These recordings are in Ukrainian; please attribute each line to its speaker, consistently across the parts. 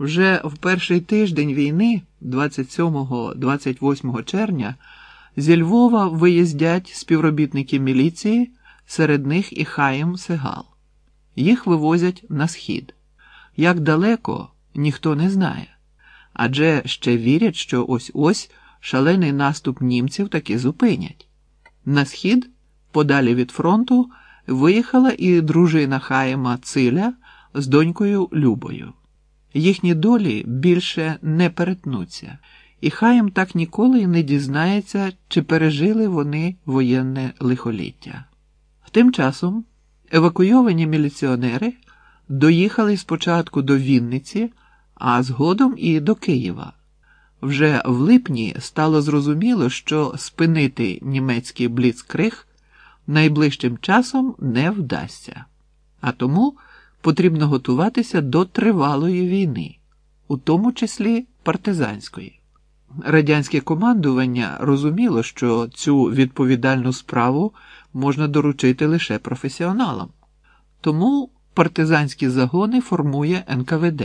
Speaker 1: Вже в перший тиждень війни, 27-28 червня, зі Львова виїздять співробітники міліції, серед них і Хаїм Сегал. Їх вивозять на схід. Як далеко, ніхто не знає. Адже ще вірять, що ось ось шалений наступ німців таки зупинять. На схід, подалі від фронту, виїхала і дружина Хаїма Циля з донькою Любою. Їхні долі більше не перетнуться, і Хаїм так ніколи не дізнається, чи пережили вони воєнне лихоліття. Тим часом евакуйовані міліціонери доїхали спочатку до Вінниці, а згодом і до Києва. Вже в липні стало зрозуміло, що спинити німецький бліцкриг найближчим часом не вдасться, а тому потрібно готуватися до тривалої війни, у тому числі партизанської. Радянське командування розуміло, що цю відповідальну справу можна доручити лише професіоналам. Тому партизанські загони формує НКВД.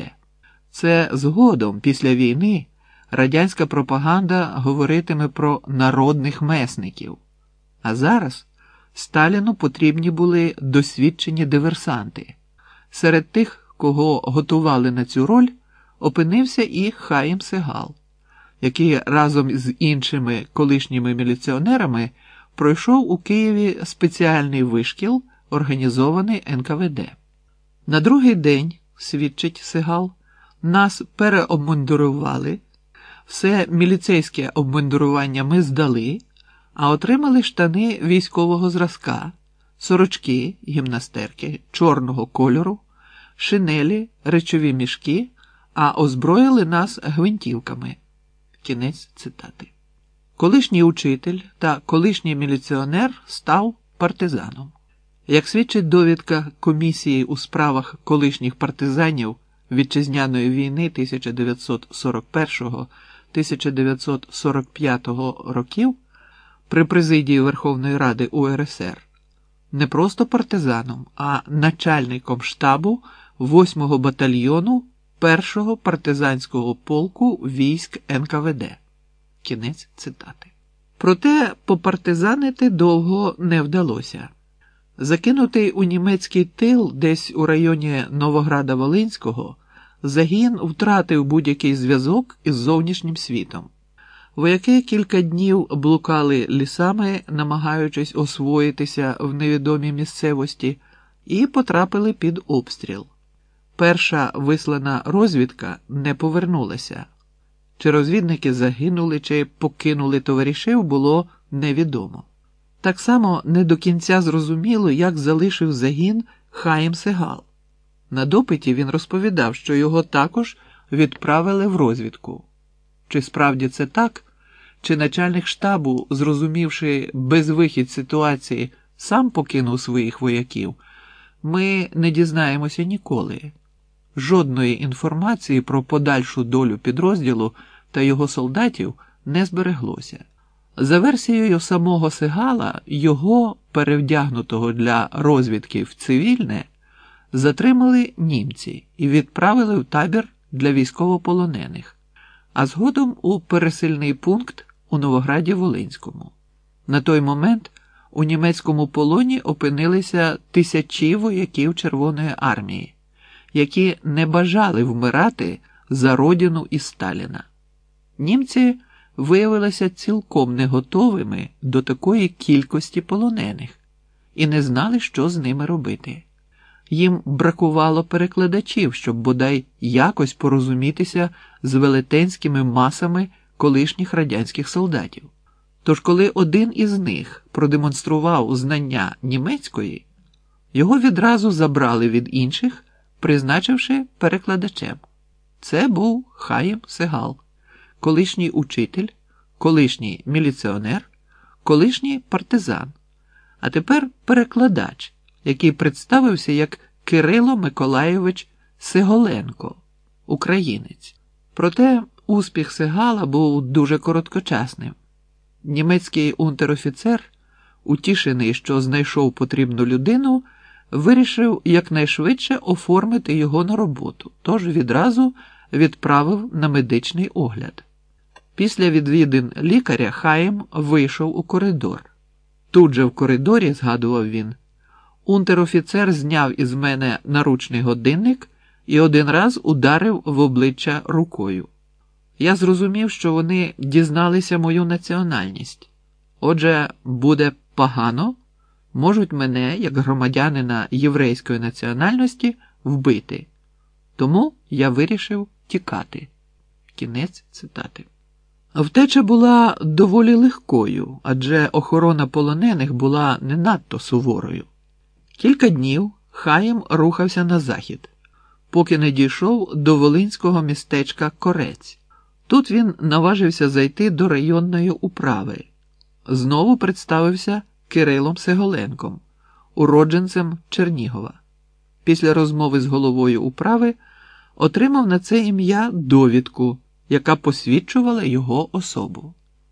Speaker 1: Це згодом, після війни, радянська пропаганда говоритиме про народних месників. А зараз Сталіну потрібні були досвідчені диверсанти. Серед тих, кого готували на цю роль, опинився і Хаїм Сегал, який разом з іншими колишніми міліціонерами пройшов у Києві спеціальний вишкіл, організований НКВД. На другий день, свідчить Сегал, нас переобмундурували, все міліцейське обмундурування ми здали, а отримали штани військового зразка, сорочки, гімнастерки чорного кольору, шинелі, речові мішки, а озброїли нас гвинтівками. Кінець цитати. Колишній учитель та колишній міліціонер став партизаном. Як свідчить довідка комісії у справах колишніх партизанів Вітчизняної війни 1941-1945 років при президії Верховної Ради УРСР, не просто партизаном, а начальником штабу 8-го батальйону 1-го партизанського полку військ НКВД. Кінець цитати. Проте попартизанити довго не вдалося. Закинутий у німецький тил десь у районі Новограда Волинського, загін втратив будь-який зв'язок із зовнішнім світом. Вояки кілька днів блукали лісами, намагаючись освоїтися в невідомій місцевості, і потрапили під обстріл. Перша вислана розвідка не повернулася. Чи розвідники загинули, чи покинули товаришів, було невідомо. Так само не до кінця зрозуміло, як залишив загін Хаїм Сегал. На допиті він розповідав, що його також відправили в розвідку. Чи справді це так? Чи начальник штабу, зрозумівши безвихід ситуації, сам покинув своїх вояків, ми не дізнаємося ніколи. Жодної інформації про подальшу долю підрозділу та його солдатів не збереглося. За версією самого Сигала, його, перевдягнутого для розвідки в цивільне, затримали німці і відправили в табір для військовополонених, а згодом у пересильний пункт у Новограді Волинському. На той момент у німецькому полоні опинилися тисячі вояків Червоної армії, які не бажали вмирати за родину і Сталіна. Німці виявилися цілком не готовими до такої кількості полонених і не знали, що з ними робити. Їм бракувало перекладачів, щоб бодай якось порозумітися з велетенськими масами колишніх радянських солдатів. Тож, коли один із них продемонстрував знання німецької, його відразу забрали від інших, призначивши перекладачем. Це був Хаєм Сегал, колишній учитель, колишній міліціонер, колишній партизан, а тепер перекладач, який представився як Кирило Миколайович Сиголенко, українець. Проте успіх Сегала був дуже короткочасним. Німецький унтерофіцер, утішений, що знайшов потрібну людину, вирішив якнайшвидше оформити його на роботу, тож відразу відправив на медичний огляд. Після відвідин лікаря Хаєм вийшов у коридор. Тут же в коридорі, згадував він, унтер-офіцер зняв із мене наручний годинник і один раз ударив в обличчя рукою. Я зрозумів, що вони дізналися мою національність. Отже, буде погано, можуть мене, як громадянина єврейської національності, вбити. Тому я вирішив тікати. Кінець цитати. Втеча була доволі легкою, адже охорона полонених була не надто суворою. Кілька днів Хаєм рухався на захід, поки не дійшов до волинського містечка Корець. Тут він наважився зайти до районної управи. Знову представився Кирилом Сеголенком, уродженцем Чернігова. Після розмови з головою управи отримав на це ім'я довідку, яка посвідчувала його особу.